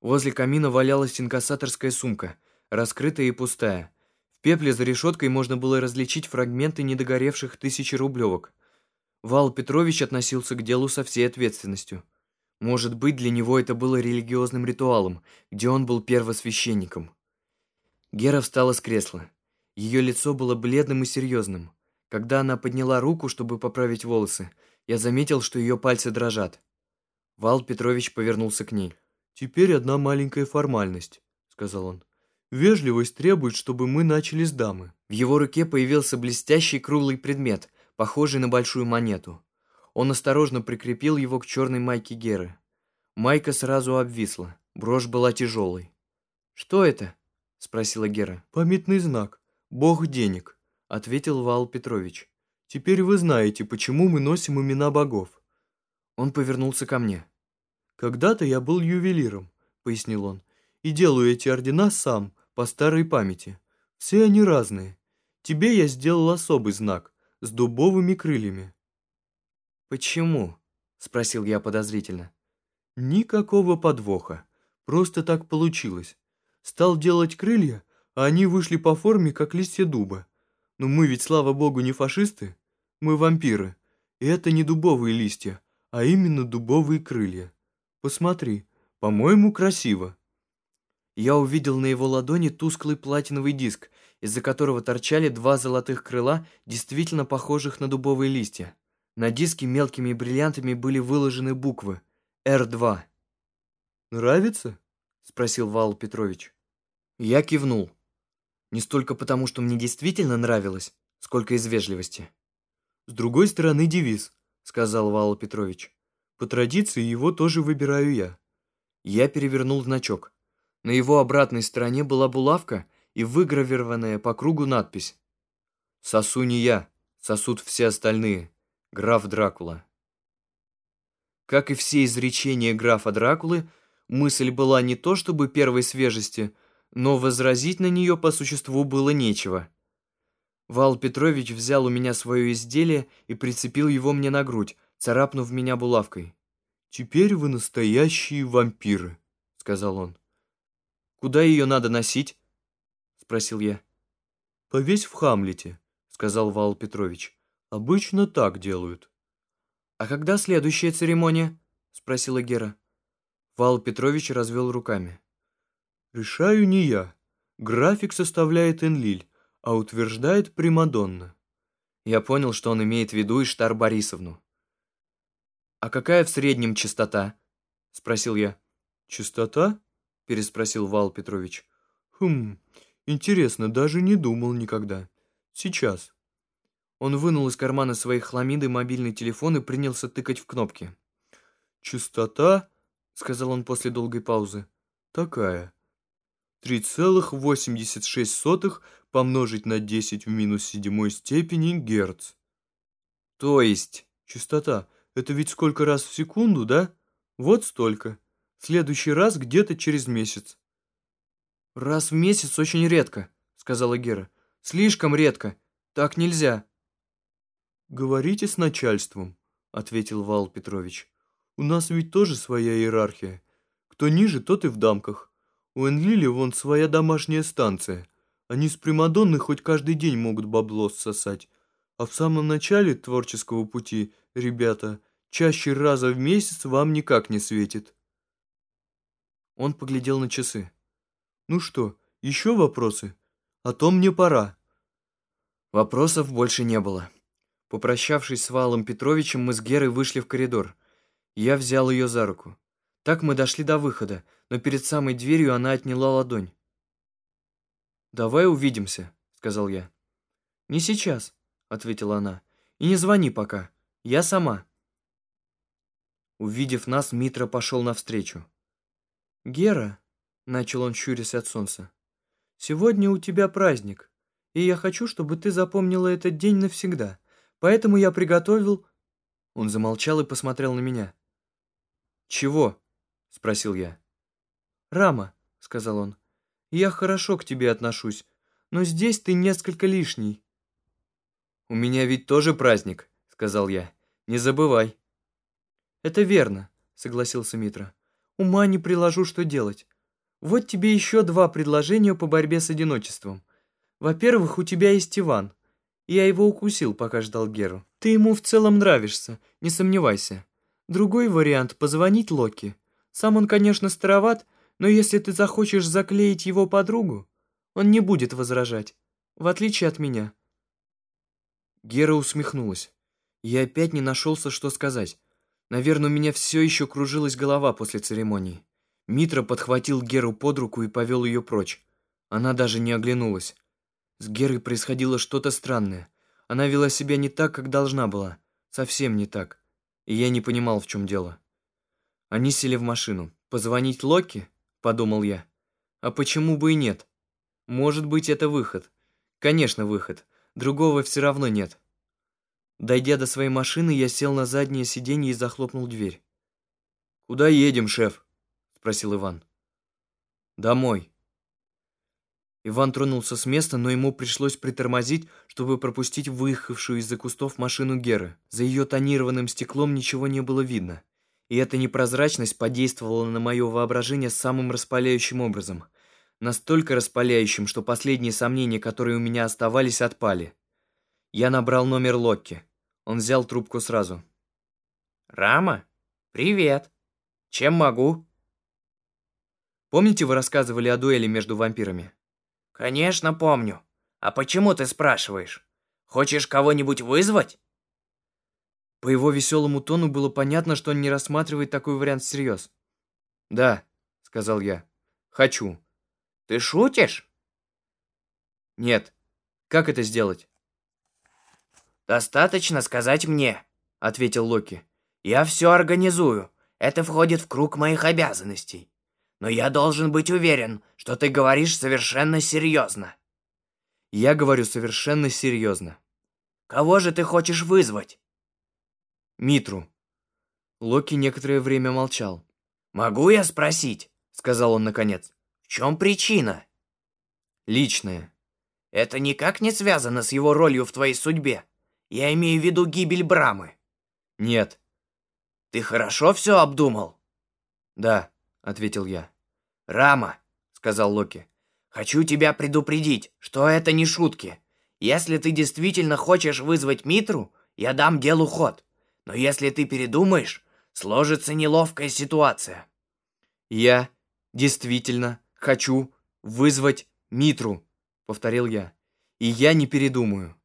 Возле камина валялась инкассаторская сумка, раскрытая и пустая. В пепле за решеткой можно было различить фрагменты недогоревших тысячи рублевок. Вал Петрович относился к делу со всей ответственностью. Может быть, для него это было религиозным ритуалом, где он был первосвященником. Гера встала с кресла. Ее лицо было бледным и серьезным. Когда она подняла руку, чтобы поправить волосы, я заметил, что ее пальцы дрожат. Вал Петрович повернулся к ней. «Теперь одна маленькая формальность», — сказал он. «Вежливость требует, чтобы мы начали с дамы». В его руке появился блестящий круглый предмет, похожий на большую монету. Он осторожно прикрепил его к черной майке Геры. Майка сразу обвисла, брошь была тяжелой. «Что это?» — спросила Гера. «Памятный знак. Бог денег», — ответил Вал Петрович. «Теперь вы знаете, почему мы носим имена богов». Он повернулся ко мне. «Когда-то я был ювелиром», — пояснил он, «и делаю эти ордена сам, по старой памяти. Все они разные. Тебе я сделал особый знак, с дубовыми крыльями». «Почему?» — спросил я подозрительно. «Никакого подвоха. Просто так получилось. Стал делать крылья, а они вышли по форме, как листья дуба. Но мы ведь, слава богу, не фашисты. Мы вампиры. И это не дубовые листья, а именно дубовые крылья. Посмотри, по-моему, красиво». Я увидел на его ладони тусклый платиновый диск, из-за которого торчали два золотых крыла, действительно похожих на дубовые листья. На диске мелкими бриллиантами были выложены буквы «Р2». «Нравится?» — спросил Вал Петрович. Я кивнул. Не столько потому, что мне действительно нравилось, сколько из вежливости. «С другой стороны девиз», — сказал Вал Петрович. По традиции его тоже выбираю я. Я перевернул значок. На его обратной стороне была булавка и выгравированная по кругу надпись. «Сосу не я, сосут все остальные. Граф Дракула». Как и все изречения графа Дракулы, мысль была не то чтобы первой свежести, но возразить на нее по существу было нечего. Вал Петрович взял у меня свое изделие и прицепил его мне на грудь, царапнув меня булавкой. «Теперь вы настоящие вампиры», — сказал он. «Куда ее надо носить?» — спросил я. «Повесь в Хамлете», — сказал Вал Петрович. «Обычно так делают». «А когда следующая церемония?» — спросила Гера. Вал Петрович развел руками. «Решаю не я. График составляет Энлиль, а утверждает Примадонна». Я понял, что он имеет в виду Иштар Борисовну. «А какая в среднем частота?» — спросил я. «Частота?» — переспросил Вал Петрович. «Хм, интересно, даже не думал никогда. Сейчас». Он вынул из кармана своей хламиды мобильный телефон и принялся тыкать в кнопки. «Частота?» — сказал он после долгой паузы. «Такая. 3,86 помножить на 10 в минус седьмой степени герц». «То есть?» «Частота. Это ведь сколько раз в секунду, да? Вот столько. В следующий раз где-то через месяц. Раз в месяц очень редко, сказала Гера. Слишком редко. Так нельзя. Говорите с начальством, ответил Вал Петрович. У нас ведь тоже своя иерархия. Кто ниже, тот и в дамках. У Энлили вон своя домашняя станция. Они с Примадонной хоть каждый день могут бабло сосать. А в самом начале творческого пути, ребята, Чаще раза в месяц вам никак не светит». Он поглядел на часы. «Ну что, еще вопросы? А то мне пора». Вопросов больше не было. Попрощавшись с Валом Петровичем, мы с Герой вышли в коридор. Я взял ее за руку. Так мы дошли до выхода, но перед самой дверью она отняла ладонь. «Давай увидимся», — сказал я. «Не сейчас», — ответила она. «И не звони пока. Я сама». Увидев нас, Митра пошел навстречу. «Гера», — начал он, щурясь от солнца, — «сегодня у тебя праздник, и я хочу, чтобы ты запомнила этот день навсегда, поэтому я приготовил...» Он замолчал и посмотрел на меня. «Чего?» — спросил я. «Рама», — сказал он, — «я хорошо к тебе отношусь, но здесь ты несколько лишний». «У меня ведь тоже праздник», — сказал я, — «не забывай». «Это верно», — согласился Митра. Ума не приложу, что делать. Вот тебе еще два предложения по борьбе с одиночеством. Во-первых, у тебя есть Иван. Я его укусил, пока ждал Геру. Ты ему в целом нравишься, не сомневайся. Другой вариант — позвонить Локи. Сам он, конечно, староват, но если ты захочешь заклеить его подругу, он не будет возражать, в отличие от меня. Гера усмехнулась. Я опять не нашелся, что сказать. Наверное, у меня все еще кружилась голова после церемонии. Митра подхватил Геру под руку и повел ее прочь. Она даже не оглянулась. С Герой происходило что-то странное. Она вела себя не так, как должна была. Совсем не так. И я не понимал, в чем дело. Они сели в машину. «Позвонить Локи?» – подумал я. «А почему бы и нет? Может быть, это выход. Конечно, выход. Другого все равно нет». Дойдя до своей машины, я сел на заднее сиденье и захлопнул дверь. «Куда едем, шеф?» спросил Иван. «Домой». Иван тронулся с места, но ему пришлось притормозить, чтобы пропустить выехавшую из-за кустов машину Геры. За ее тонированным стеклом ничего не было видно. И эта непрозрачность подействовала на мое воображение самым распаляющим образом. Настолько распаляющим, что последние сомнения, которые у меня оставались, отпали. Я набрал номер Локки. Он взял трубку сразу. «Рама? Привет. Чем могу?» Помните, вы рассказывали о дуэли между вампирами? Конечно, помню. А почему ты спрашиваешь? Хочешь кого-нибудь вызвать? По его веселому тону было понятно, что он не рассматривает такой вариант всерьез. «Да», — сказал я, — «хочу». «Ты шутишь?» «Нет. Как это сделать?» «Достаточно сказать мне», — ответил Локи. «Я все организую. Это входит в круг моих обязанностей но я должен быть уверен, что ты говоришь совершенно серьезно». «Я говорю совершенно серьезно». «Кого же ты хочешь вызвать?» «Митру». Локи некоторое время молчал. «Могу я спросить?» — сказал он наконец. «В чем причина?» «Личная». «Это никак не связано с его ролью в твоей судьбе. Я имею в виду гибель Брамы». «Нет». «Ты хорошо все обдумал?» «Да» ответил я. «Рама», — сказал Локи, — «хочу тебя предупредить, что это не шутки. Если ты действительно хочешь вызвать Митру, я дам делу ход. Но если ты передумаешь, сложится неловкая ситуация». «Я действительно хочу вызвать Митру», — повторил я. «И я не передумаю».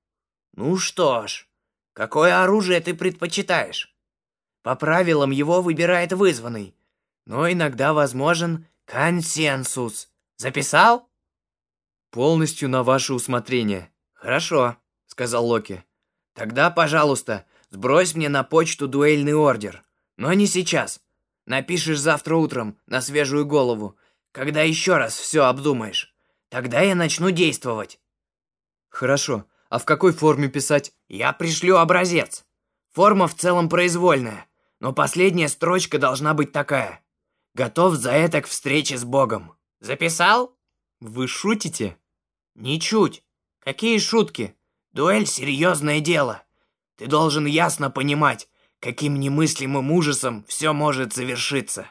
«Ну что ж, какое оружие ты предпочитаешь?» «По правилам его выбирает вызванный, но иногда возможен консенсус. Записал? Полностью на ваше усмотрение. Хорошо, сказал Локи. Тогда, пожалуйста, сбрось мне на почту дуэльный ордер. Но не сейчас. Напишешь завтра утром на свежую голову, когда еще раз все обдумаешь. Тогда я начну действовать. Хорошо. А в какой форме писать? Я пришлю образец. Форма в целом произвольная, но последняя строчка должна быть такая. Готов за это к встрече с Богом. Записал? Вы шутите? Ничуть. Какие шутки? Дуэль — серьезное дело. Ты должен ясно понимать, каким немыслимым ужасом все может завершиться.